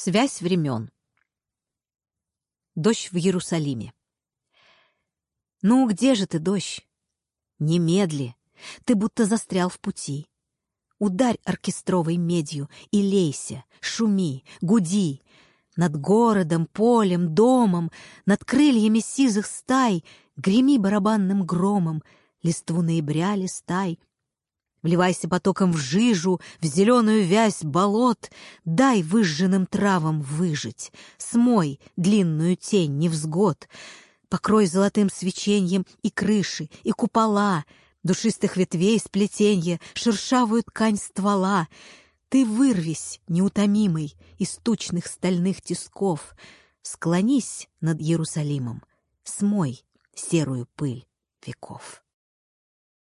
Связь времен. Дождь в Иерусалиме. Ну, где же ты, дождь? Немедли, ты будто застрял в пути. Ударь оркестровой медью и лейся, шуми, гуди. Над городом, полем, домом, над крыльями сизых стай Греми барабанным громом, листву ноября листай. Вливайся потоком в жижу, в зеленую вязь болот, Дай выжженным травам выжить, смой длинную тень невзгод, Покрой золотым свечением и крыши, и купола, Душистых ветвей сплетенье, шершавую ткань ствола. Ты вырвись, неутомимый, из тучных стальных тисков, Склонись над Иерусалимом, смой серую пыль веков.